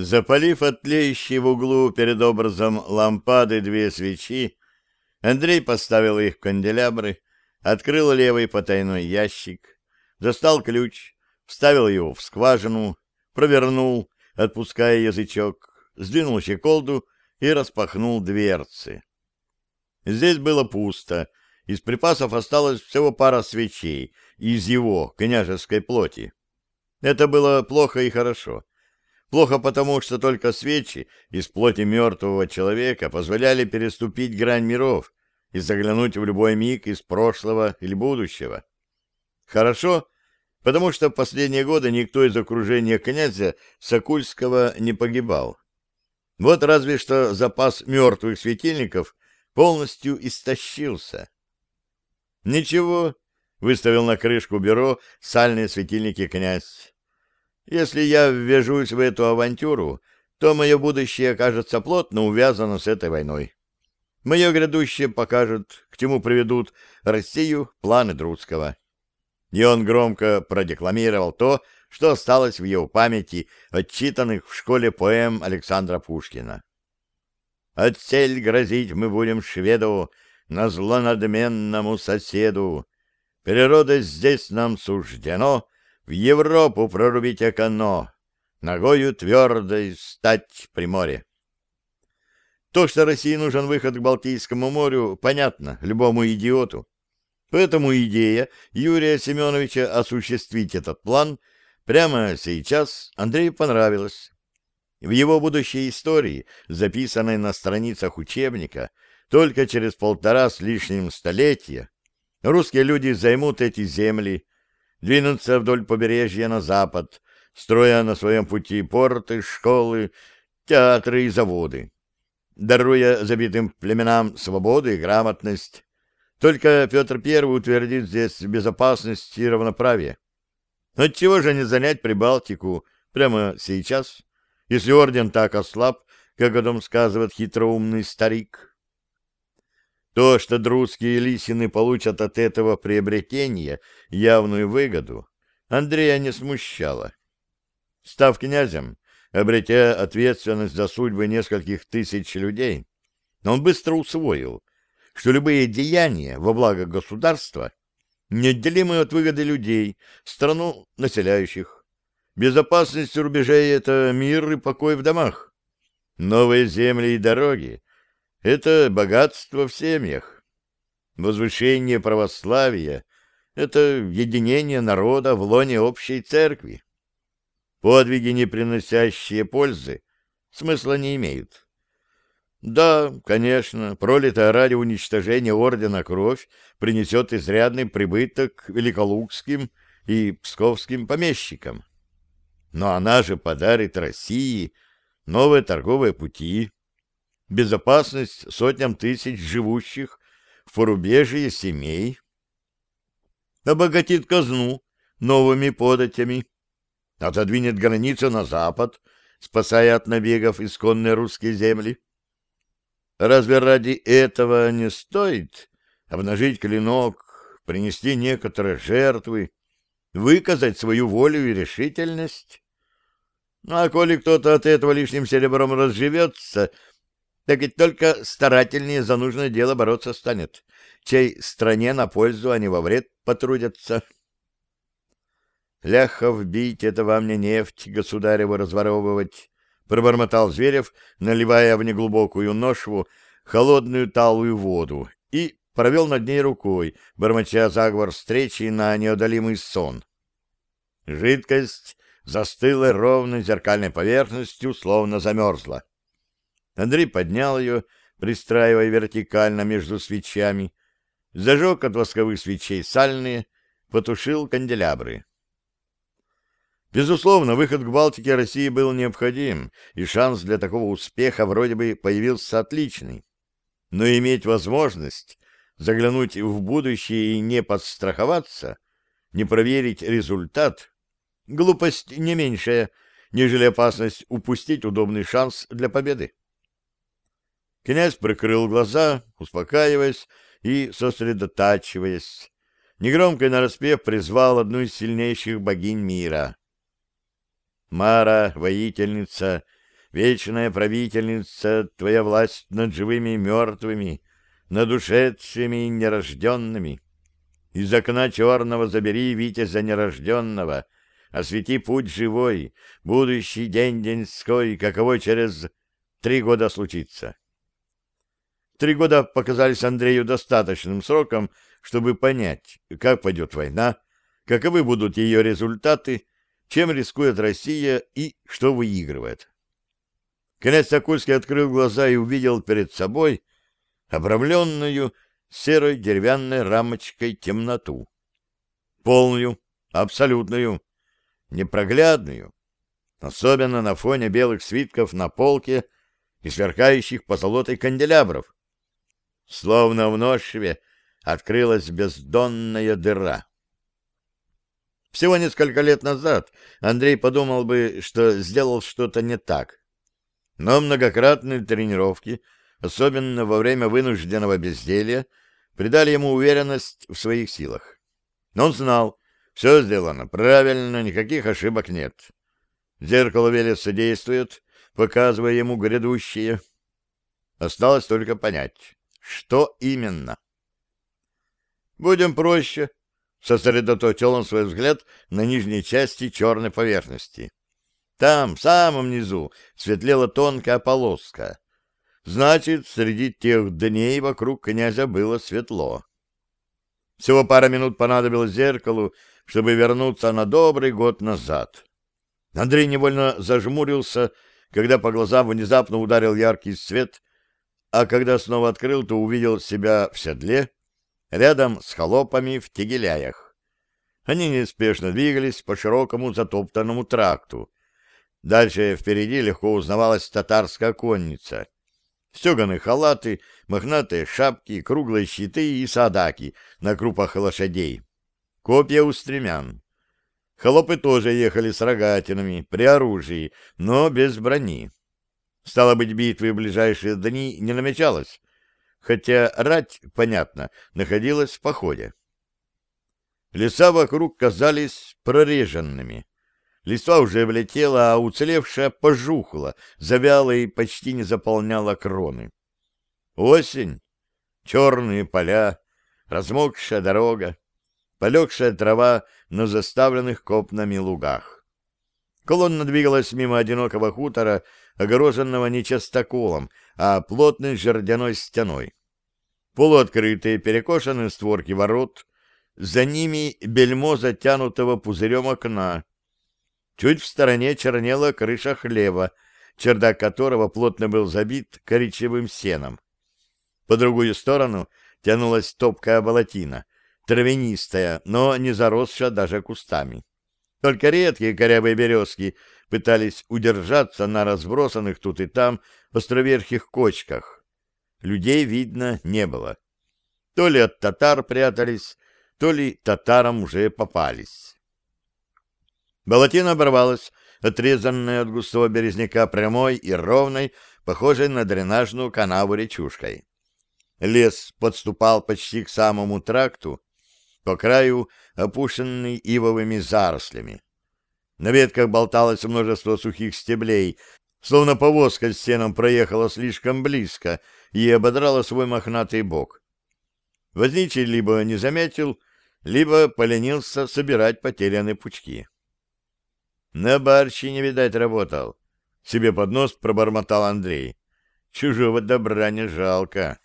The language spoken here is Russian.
Запалив отлеющие в углу перед образом лампады две свечи, Андрей поставил их в канделябры, открыл левый потайной ящик, достал ключ, вставил его в скважину, провернул, отпуская язычок, сдвинул щеколду и распахнул дверцы. Здесь было пусто, из припасов осталось всего пара свечей из его княжеской плоти. Это было плохо и хорошо. Плохо потому, что только свечи из плоти мертвого человека позволяли переступить грань миров и заглянуть в любой миг из прошлого или будущего. Хорошо, потому что в последние годы никто из окружения князя Сокульского не погибал. Вот разве что запас мертвых светильников полностью истощился. Ничего, выставил на крышку бюро сальные светильники князь. Если я ввяжусь в эту авантюру, то мое будущее окажется плотно увязано с этой войной. Мое грядущее покажет, к чему приведут Россию планы Друцкого. И он громко продекламировал то, что осталось в его памяти, отчитанных в школе поэм Александра Пушкина. «Отсель грозить мы будем шведу, на злонадменному соседу. Природа здесь нам суждено в Европу прорубить окно, ногою твердой стать при море. То, что России нужен выход к Балтийскому морю, понятно любому идиоту. Поэтому идея Юрия Семеновича осуществить этот план прямо сейчас Андрею понравилась. В его будущей истории, записанной на страницах учебника, только через полтора с лишним столетия русские люди займут эти земли, двинутся вдоль побережья на запад, строя на своем пути порты, школы, театры и заводы, даруя забитым племенам свободу и грамотность. Только Петр I утвердит здесь безопасность и равноправие. Отчего же не занять Прибалтику прямо сейчас, если орден так ослаб, как о том сказывает хитроумный старик? То, что друзские лисины получат от этого приобретения явную выгоду, Андрея не смущало. Став князем, обретя ответственность за судьбы нескольких тысяч людей, он быстро усвоил, что любые деяния во благо государства неотделимы от выгоды людей, страну населяющих. Безопасность рубежей — это мир и покой в домах. Новые земли и дороги это богатство в семьях. Возвышение православия — это единение народа в лоне общей церкви. Подвиги, не приносящие пользы, смысла не имеют. Да, конечно, пролитая ради уничтожения ордена кровь принесет изрядный прибыток великолукским и псковским помещикам. Но она же подарит России новые торговые пути, безопасность сотням тысяч живущих в порубежье семей, обогатит казну новыми податями, отодвинет границу на запад, спасая от набегов исконные русские земли. Разве ради этого не стоит обнажить клинок, принести некоторые жертвы, выказать свою волю и решительность? Ну, а коли кто-то от этого лишним серебром разживется, так ведь только старательнее за нужное дело бороться станет, чей стране на пользу, а не во вред потрудятся. Ляхов бить — это вам не нефть, государева разворовывать, — пробормотал Зверев, наливая в неглубокую ношву холодную талую воду и провел над ней рукой, бормоча заговор встречи на неодолимый сон. Жидкость застыла ровной зеркальной поверхностью, словно замерзла. Андрей поднял ее, пристраивая вертикально между свечами, зажег от восковых свечей сальные, потушил канделябры. Безусловно, выход к Балтике России был необходим, и шанс для такого успеха вроде бы появился отличный. Но иметь возможность заглянуть в будущее и не подстраховаться, не проверить результат — глупость не меньшая, нежели опасность упустить удобный шанс для победы. Князь прикрыл глаза, успокаиваясь и сосредотачиваясь. Негромко и нараспев призвал одну из сильнейших богинь мира. Мара, воительница, вечная правительница, твоя власть над живыми и мертвыми, над ушедшими и нерожденными. Из окна черного забери витязя нерожденного, освети путь живой, будущий день деньской, каково через три года случится. Три года показались Андрею достаточным сроком, чтобы понять, как пойдет война, каковы будут ее результаты, чем рискует Россия и что выигрывает. Князь Сокольский открыл глаза и увидел перед собой обрамленную серой деревянной рамочкой темноту. Полную, абсолютную, непроглядную, особенно на фоне белых свитков на полке и сверкающих позолотой канделябров. Словно в ношве открылась бездонная дыра. Всего несколько лет назад Андрей подумал бы, что сделал что-то не так. Но многократные тренировки, особенно во время вынужденного безделья, придали ему уверенность в своих силах. Но он знал, все сделано правильно, никаких ошибок нет. Зеркало Велеса действует, показывая ему грядущее. Осталось только понять, что именно. «Будем проще», — сосредоточил он свой взгляд на нижней части черной поверхности. Там, в самом низу, светлела тонкая полоска. Значит, среди тех дней вокруг князя было светло. Всего пара минут понадобилось зеркалу, чтобы вернуться на добрый год назад. Андрей невольно зажмурился, когда по глазам внезапно ударил яркий свет, а когда снова открыл, то увидел себя в седле, рядом с холопами в тегеляях. Они неспешно двигались по широкому затоптанному тракту. Дальше впереди легко узнавалась татарская конница. Стеганые халаты, мохнатые шапки, круглые щиты и садаки на крупах лошадей. Копья у стремян. Холопы тоже ехали с рогатинами, при оружии, но без брони. Стало быть, битвы в ближайшие дни не намечалось, хотя рать, понятно, находилась в походе. Леса вокруг казались прореженными. Листва уже влетела, а уцелевшая пожухла, завяла и почти не заполняла кроны. Осень, черные поля, размокшая дорога, полегшая трава на заставленных копнами лугах. Колонна двигалась мимо одинокого хутора, огороженного не частоколом, а плотной жердяной стеной. Полуоткрытые перекошенные створки ворот, за ними бельмо затянутого пузырем окна. Чуть в стороне чернела крыша хлева, чердак которого плотно был забит коричневым сеном. По другую сторону тянулась топкая болотина, травянистая, но не заросшая даже кустами. Только редкие корявые березки пытались удержаться на разбросанных тут и там островерхих кочках. Людей, видно, не было. То ли от татар прятались, то ли татарам уже попались. Болотина оборвалась, отрезанная от густого березняка прямой и ровной, похожей на дренажную канаву речушкой. Лес подступал почти к самому тракту, по краю опушенный ивовыми зарослями. На ветках болталось множество сухих стеблей, словно повозка с сеном проехала слишком близко и ободрала свой мохнатый бок. Возничий либо не заметил, либо поленился собирать потерянные пучки. На барще не видать работал. Себе под нос пробормотал Андрей. Чужого добра не жалко.